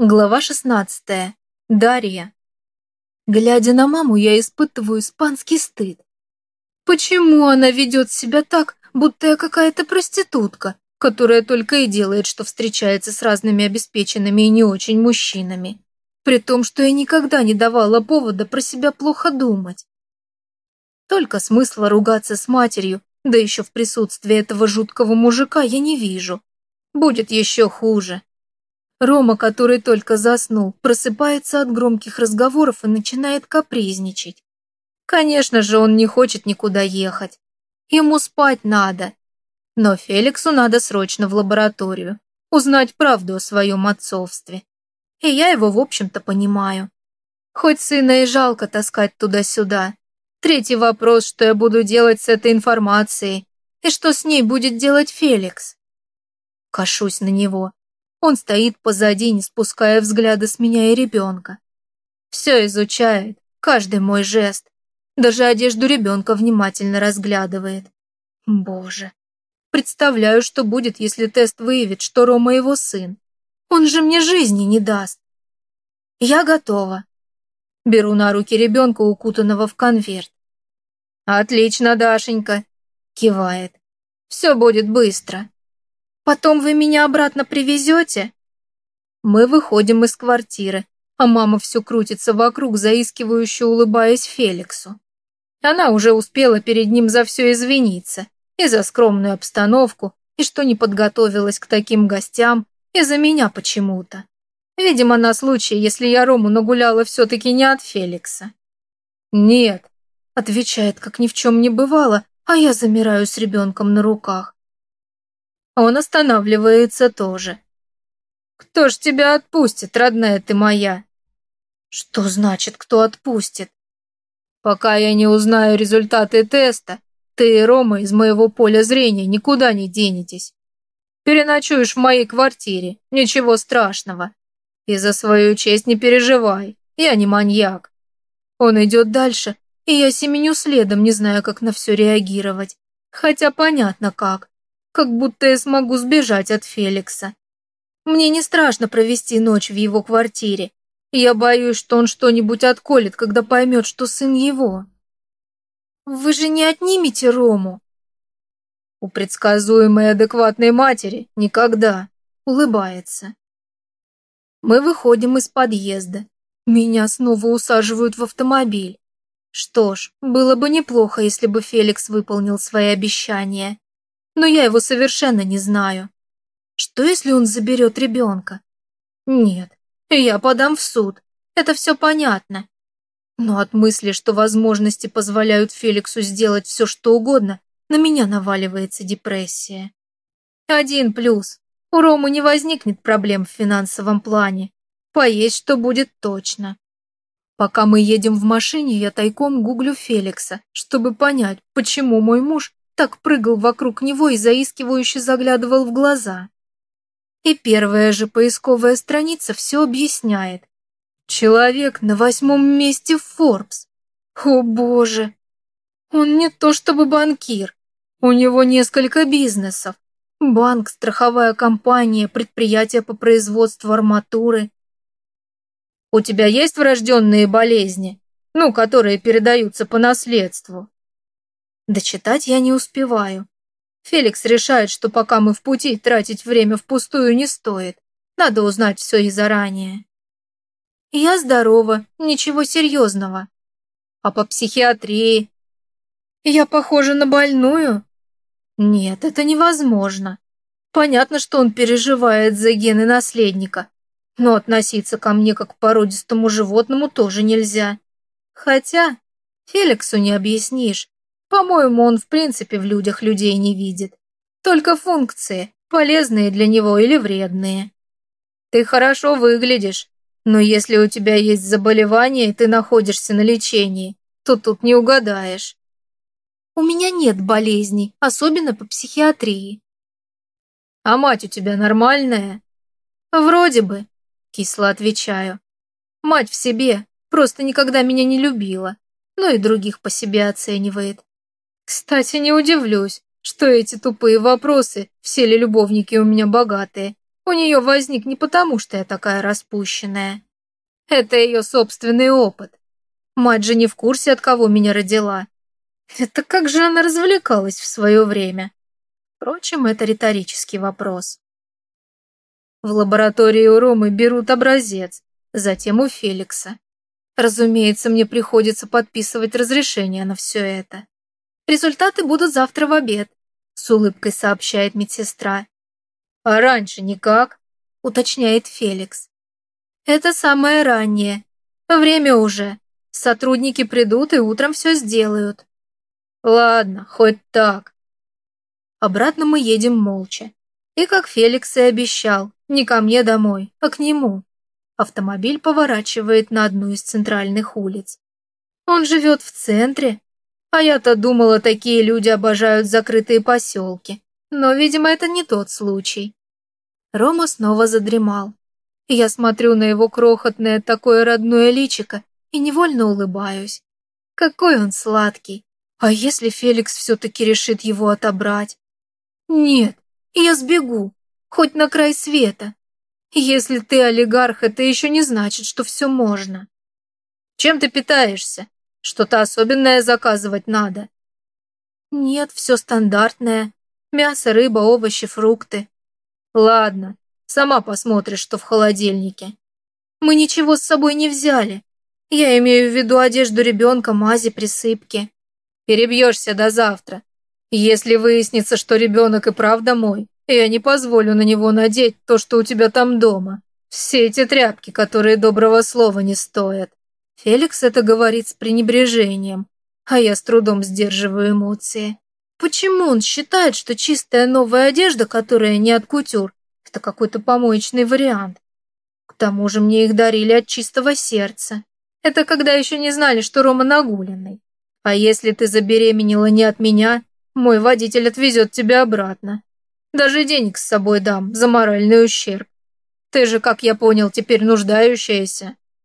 Глава 16. Дарья. Глядя на маму, я испытываю испанский стыд. Почему она ведет себя так, будто я какая-то проститутка, которая только и делает, что встречается с разными обеспеченными и не очень мужчинами, при том, что я никогда не давала повода про себя плохо думать. Только смысла ругаться с матерью, да еще в присутствии этого жуткого мужика, я не вижу. Будет еще хуже. Рома, который только заснул, просыпается от громких разговоров и начинает капризничать. Конечно же, он не хочет никуда ехать. Ему спать надо. Но Феликсу надо срочно в лабораторию, узнать правду о своем отцовстве. И я его, в общем-то, понимаю. Хоть сына и жалко таскать туда-сюда. Третий вопрос, что я буду делать с этой информацией, и что с ней будет делать Феликс. Кашусь на него. Он стоит позади, не спуская взгляда с меня и ребенка. Все изучает, каждый мой жест. Даже одежду ребенка внимательно разглядывает. Боже. Представляю, что будет, если тест выявит, что Рома его сын. Он же мне жизни не даст. Я готова. Беру на руки ребенка, укутанного в конверт. Отлично, Дашенька. Кивает. Все будет быстро. Потом вы меня обратно привезете?» Мы выходим из квартиры, а мама все крутится вокруг, заискивающе улыбаясь Феликсу. Она уже успела перед ним за все извиниться, и за скромную обстановку, и что не подготовилась к таким гостям, и за меня почему-то. Видимо, на случай, если я Рому нагуляла все-таки не от Феликса. «Нет», — отвечает, как ни в чем не бывало, а я замираю с ребенком на руках. Он останавливается тоже. «Кто ж тебя отпустит, родная ты моя?» «Что значит, кто отпустит?» «Пока я не узнаю результаты теста, ты и Рома из моего поля зрения никуда не денетесь. Переночуешь в моей квартире, ничего страшного. И за свою честь не переживай, я не маньяк». Он идет дальше, и я семеню следом, не зная, как на все реагировать. Хотя понятно как как будто я смогу сбежать от Феликса. Мне не страшно провести ночь в его квартире. Я боюсь, что он что-нибудь отколет, когда поймет, что сын его. Вы же не отнимете Рому? У предсказуемой адекватной матери никогда. Улыбается. Мы выходим из подъезда. Меня снова усаживают в автомобиль. Что ж, было бы неплохо, если бы Феликс выполнил свои обещания но я его совершенно не знаю. Что, если он заберет ребенка? Нет, я подам в суд, это все понятно. Но от мысли, что возможности позволяют Феликсу сделать все, что угодно, на меня наваливается депрессия. Один плюс. У Ромы не возникнет проблем в финансовом плане. Поесть что будет точно. Пока мы едем в машине, я тайком гуглю Феликса, чтобы понять, почему мой муж так прыгал вокруг него и заискивающе заглядывал в глаза. И первая же поисковая страница все объясняет. Человек на восьмом месте в Forbes. О боже! Он не то чтобы банкир. У него несколько бизнесов. Банк, страховая компания, предприятие по производству арматуры. У тебя есть врожденные болезни? Ну, которые передаются по наследству? Дочитать я не успеваю. Феликс решает, что пока мы в пути, тратить время впустую не стоит. Надо узнать все и заранее. Я здорова, ничего серьезного. А по психиатрии? Я похожа на больную? Нет, это невозможно. Понятно, что он переживает за гены наследника, но относиться ко мне как к породистому животному тоже нельзя. Хотя Феликсу не объяснишь, по-моему, он в принципе в людях людей не видит. Только функции, полезные для него или вредные. Ты хорошо выглядишь, но если у тебя есть заболевание и ты находишься на лечении, то тут не угадаешь. У меня нет болезней, особенно по психиатрии. А мать у тебя нормальная? Вроде бы, кисло отвечаю. Мать в себе, просто никогда меня не любила, но и других по себе оценивает. Кстати, не удивлюсь, что эти тупые вопросы, все ли любовники у меня богатые, у нее возник не потому, что я такая распущенная. Это ее собственный опыт. Мать же не в курсе, от кого меня родила. Это как же она развлекалась в свое время? Впрочем, это риторический вопрос. В лаборатории у Ромы берут образец, затем у Феликса. Разумеется, мне приходится подписывать разрешение на все это. Результаты будут завтра в обед, с улыбкой сообщает медсестра. А раньше никак, уточняет Феликс. Это самое раннее. Время уже. Сотрудники придут и утром все сделают. Ладно, хоть так. Обратно мы едем молча. И как Феликс и обещал, не ко мне домой, а к нему. Автомобиль поворачивает на одну из центральных улиц. Он живет в центре, а я-то думала, такие люди обожают закрытые поселки. Но, видимо, это не тот случай. Рома снова задремал. Я смотрю на его крохотное такое родное личико и невольно улыбаюсь. Какой он сладкий. А если Феликс все-таки решит его отобрать? Нет, я сбегу, хоть на край света. Если ты олигарх, это еще не значит, что все можно. Чем ты питаешься? Что-то особенное заказывать надо? Нет, все стандартное. Мясо, рыба, овощи, фрукты. Ладно, сама посмотришь, что в холодильнике. Мы ничего с собой не взяли. Я имею в виду одежду ребенка, мази, присыпки. Перебьешься до завтра. Если выяснится, что ребенок и правда мой, я не позволю на него надеть то, что у тебя там дома. Все эти тряпки, которые доброго слова не стоят. Феликс это говорит с пренебрежением, а я с трудом сдерживаю эмоции. Почему он считает, что чистая новая одежда, которая не от кутюр, это какой-то помоечный вариант? К тому же мне их дарили от чистого сердца. Это когда еще не знали, что Рома нагуленный. А если ты забеременела не от меня, мой водитель отвезет тебя обратно. Даже денег с собой дам за моральный ущерб. Ты же, как я понял, теперь нуждающаяся.